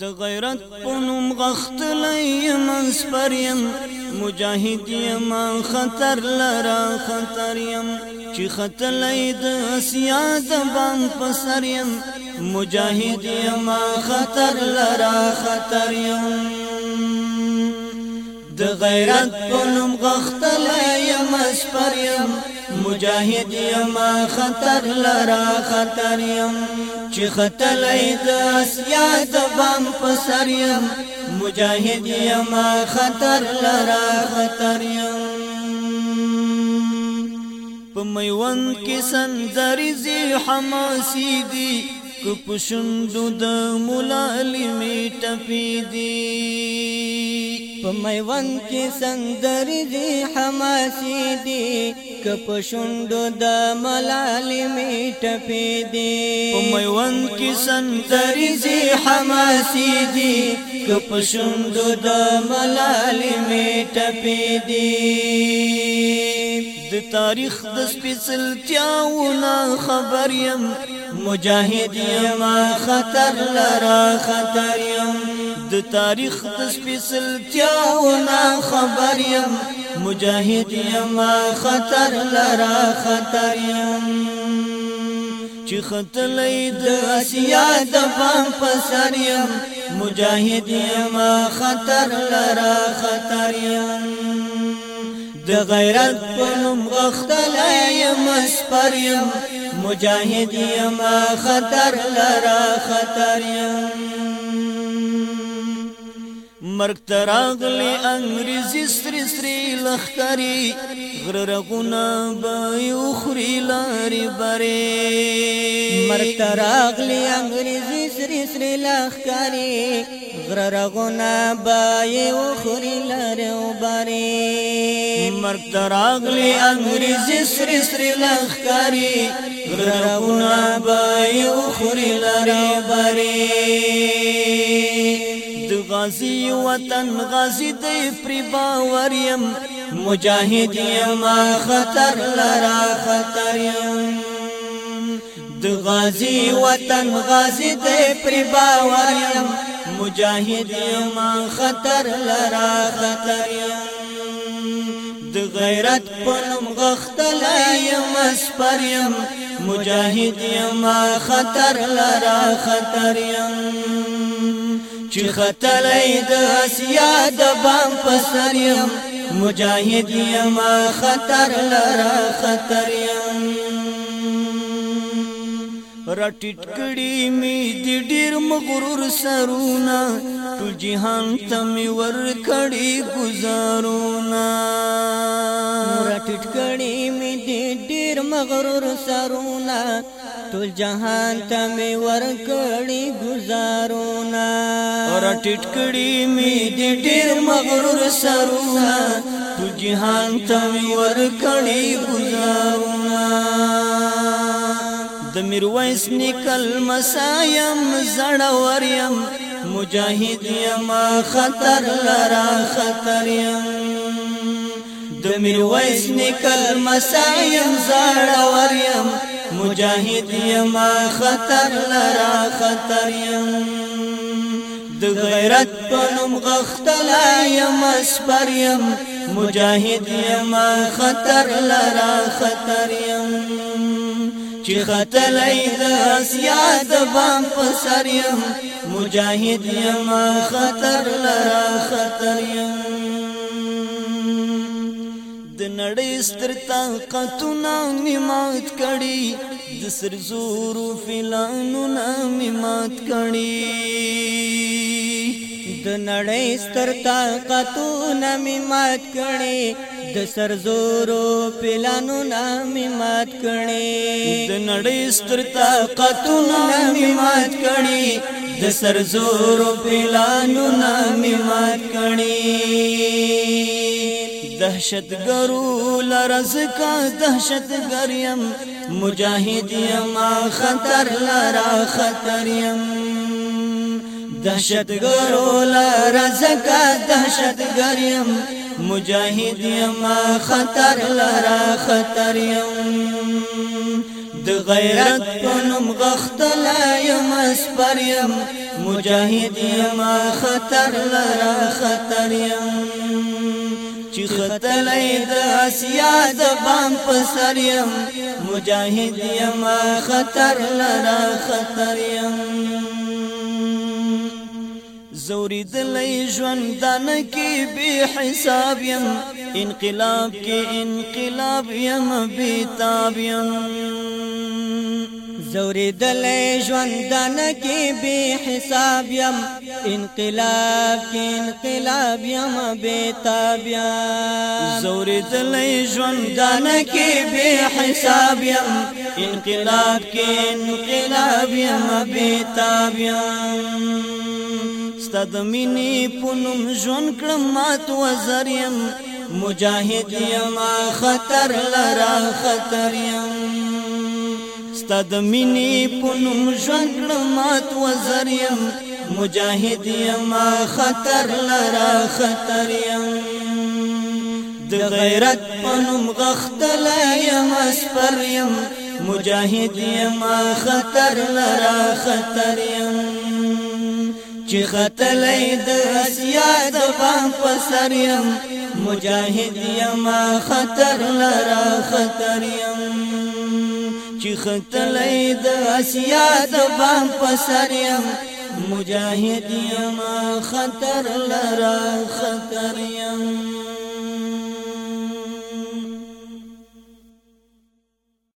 د غیرت پونم غختلې منس پریم مجاهد یم خطر لرا خطر یم چې خطلې د اسیا د بام پسریم مجاهد یم خطر لرا خطر یم د غیرت پنوم غختل یم اسپر یم مجاهد یم خطر لرا خطر یم چې خطل د اسیا د بم پسر یم مجاهد یم خطر لرا خطر یم په میوند کې سنځري زی حماسي دي کو پښوندو د مولا علي می ټپي دي په میوند کې سندرې دي حماسي دي کپ شوندو د ملالې می ټپې دي په میوند کې سندرې دي حماسي دي کپ شوندو د ملالې می ټپې دي د تاریخ د سپېڅلتیاونه خبر يم مجاهد يم خطر لرا خطر يم د تاریخ د سپیڅلتیاونه خبر یم مجاهد یم خطر لرا خطر یم چې خطلې د اسیا د پام پسر یم مجاهد یم خطر لرا خطر یم د غیرت په نوم غختلې یم اسپر یم مجاهد یم خطر لرا خطر یم مرګ تراغلی انګریزي سری سری لخري غر رغونه به خوري لاري بره مرګ تراغلی انګریزي سری سری لخري غر رغونه به خوري لاري وبره مرګ تراغلی انګریزي سری سری لخري غر رغونه به خوري لاري بره غازی وطن غازی دی پری باور یم مجاهد یم خطر لرا خطر یم د غازی وطن غازی دی پری باور یم مجاهد یم خطر لرا خطر یم د غیرت پنم غختل یم اسپر یم مجاهد یم خطر لرا خطر یم چې خطلې د اسیا د بام پسر يم مجاهد يم خطر لرا خطر يم رټټ کړي می د ډیر مغرور سرونه ټول جهان تم ور کړي گزارونا ټټ کړي مې دې ډېر مغرور سرونه ټول جهان ته مې ور کړي گزارونه اور ټټ کړي مې دې ډېر مغرور سرونه ټول جهان ته مې ور کړي گزارونه د میرویس نکل مسایم زړه وریم مجاهد یم خطر لرا خطر یم میرویس نکل مسایم زړه وریم مجاهد یم خطر لرا خطر یم د غیرت پنوم غختلا یم اسپر یم مجاهد یم خطر لرا خطر یم چې خطلای د اسیا د بام په سر یم مجاهد یم خطر لرا خطر یم نړۍ ستر طاقتونه می مات کړي د سر زور فلانو می مات کړي د نړۍ ستر طاقتونه می مات کړي د سر زور فلانو می مات کړي د نړۍ ستر طاقتونه می مات کړي د سر زور فلانو می مات کړي دهشت دهشتګرو لرزکا دهشتګر يم مجاهد يم خطر لرا خطر يم دهشتګرو لرزکا دهشتګر يم مجاهد يم خطر لرا خطر يم د غیرت پنوم غختل یم اسپر یم مجاهد یم خطر لرا خطر یم چې خطلې د اسیا د بام په سر يم مجاهد يم خطر لرا خطر يم زوري د لې ژوندان کې به حساب يم انقلاب کې انقلاب يم بي تاب يم زوری دلے جوندان کی بی حساب یم انقلاب کی انقلاب یم زوری دلے جوندان کی بے حساب یم انقلاب کی انقلاب یم یم ستد منی پنم جون کرمات ماتو زریم مجاہد یم خطر لرا خطر یم ستاد منی پنوم ژوند مات وزریم مجاهد یم خطر لرا خطر یم د غیرت پنوم غختل یم اسپر یم مجاهد یم خطر لرا خطر یم چې خطلې د اسیا د بام پسر یم مجاهد یم خطر لرا خطر یم چې ختلې د اسیا د بام پسریم مجاهد یم خطر لرا خطر یم